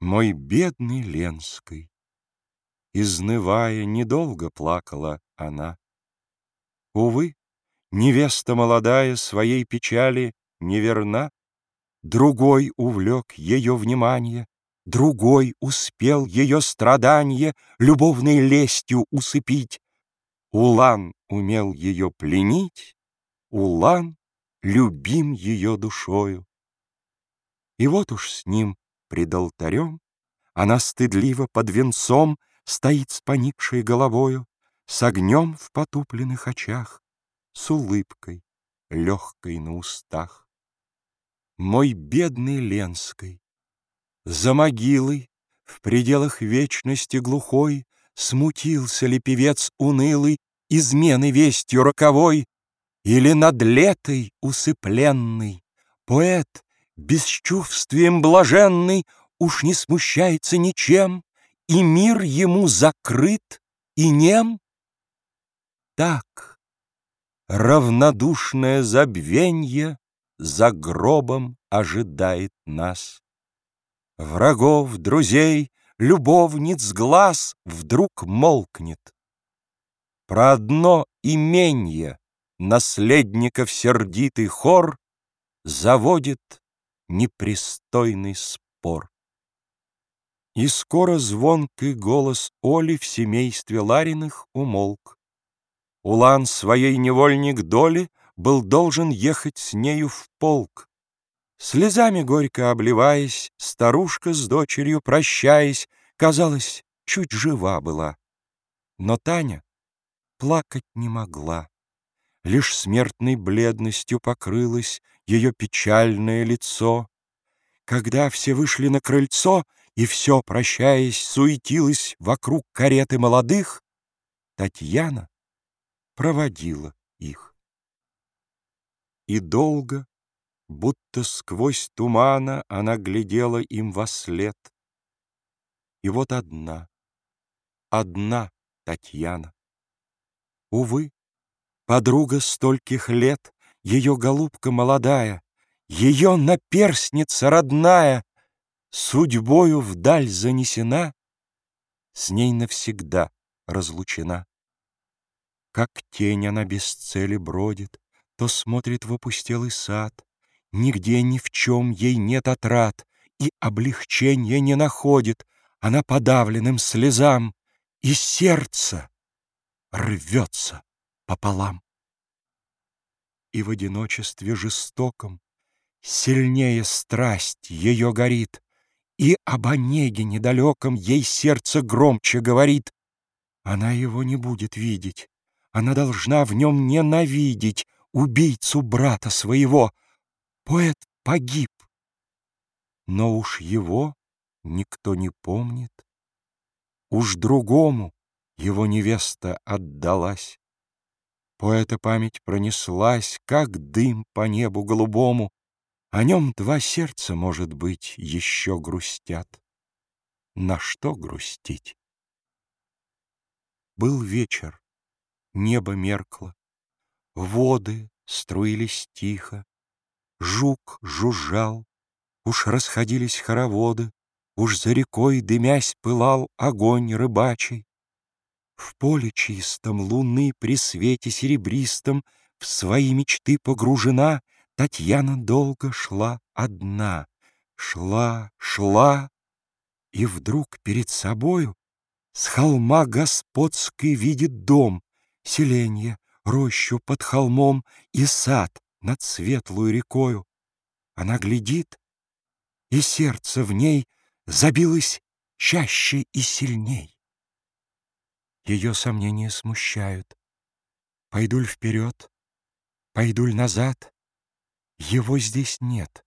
Мой бедный Ленской, Изнывая, недолго плакала она. Увы, невеста молодая Своей печали неверна, Другой увлек ее внимание, Другой успел ее страдания Любовной лестью усыпить. Улан умел ее пленить, Улан любим ее душою. И вот уж с ним пред алтарем Она стыдливо под венцом Стоит с поникшей головою, С огнем в потупленных очах, С улыбкой легкой на устах. Мой бедный Ленской, за могилой В пределах вечности глухой Смутился ли певец унылый Измены вестью роковой, Или над летой усыпленный Поэт бесчувствием блаженный Уж не смущается ничем, И мир ему закрыт и нем? Так, равнодушное забвенье За гробом ожидает нас. Врагов, друзей, любовниц глаз Вдруг молкнет. Про одно именье Наследников сердитый хор Заводит непристойный спор. И скоро звонкий голос Оли в семействе Лариных умолк. Улан своей невольник доли был должен ехать с нею в полк. Слезами горько обливаясь, старушка с дочерью прощаясь, казалось, чуть жива была. Но Таня плакать не могла. Лишь смертной бледностью покрылось ее печальное лицо. Когда все вышли на крыльцо, и все, прощаясь, суетилось вокруг кареты молодых, Татьяна проводила их. И долго, будто сквозь тумана, она глядела им во след. И вот одна, одна Татьяна. Увы, Подруга стольких лет, ее голубка молодая, Ее наперсница родная, Судьбою вдаль занесена, С ней навсегда разлучена. Как тень она без цели бродит, То смотрит в опустелый сад, Нигде ни в чем ей нет отрад, И облегчения не находит. Она подавленным слезам, И сердце рвется пополам. И в одиночестве жестоком Сильнее страсть ее горит, И об Онеге недалеком Ей сердце громче говорит. Она его не будет видеть, Она должна в нем ненавидеть Убийцу брата своего. Поэт погиб, но уж его никто не помнит. Уж другому его невеста отдалась. Поэта память пронеслась, как дым по небу голубому. О нем два сердца, может быть, еще грустят. На что грустить? Был вечер, небо меркло, Воды струились тихо, Жук жужжал, уж расходились хороводы, Уж за рекой, дымясь, пылал огонь рыбачий. В поле чистом луны при свете серебристом В свои мечты погружена, Татьяна долго шла одна. Шла, шла, и вдруг перед собою С холма господской видит дом, Селенье, рощу под холмом И сад над светлую рекою. Она глядит, и сердце в ней Забилось чаще и сильней. Ее сомнения смущают. Пойду ль вперед, пойду ль назад? Его здесь нет,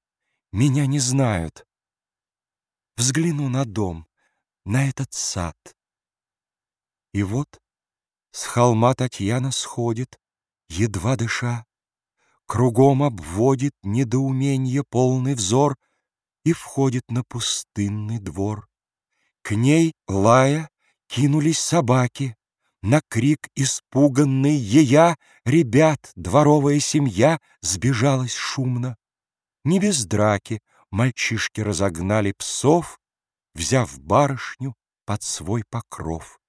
меня не знают. Взгляну на дом, на этот сад. И вот с холма Татьяна сходит, едва дыша, Кругом обводит недоуменье полный взор И входит на пустынный двор. К ней, лая, Кинулись собаки, на крик испуганный ея Ребят дворовая семья сбежалась шумно. Не без драки мальчишки разогнали псов, Взяв барышню под свой покров.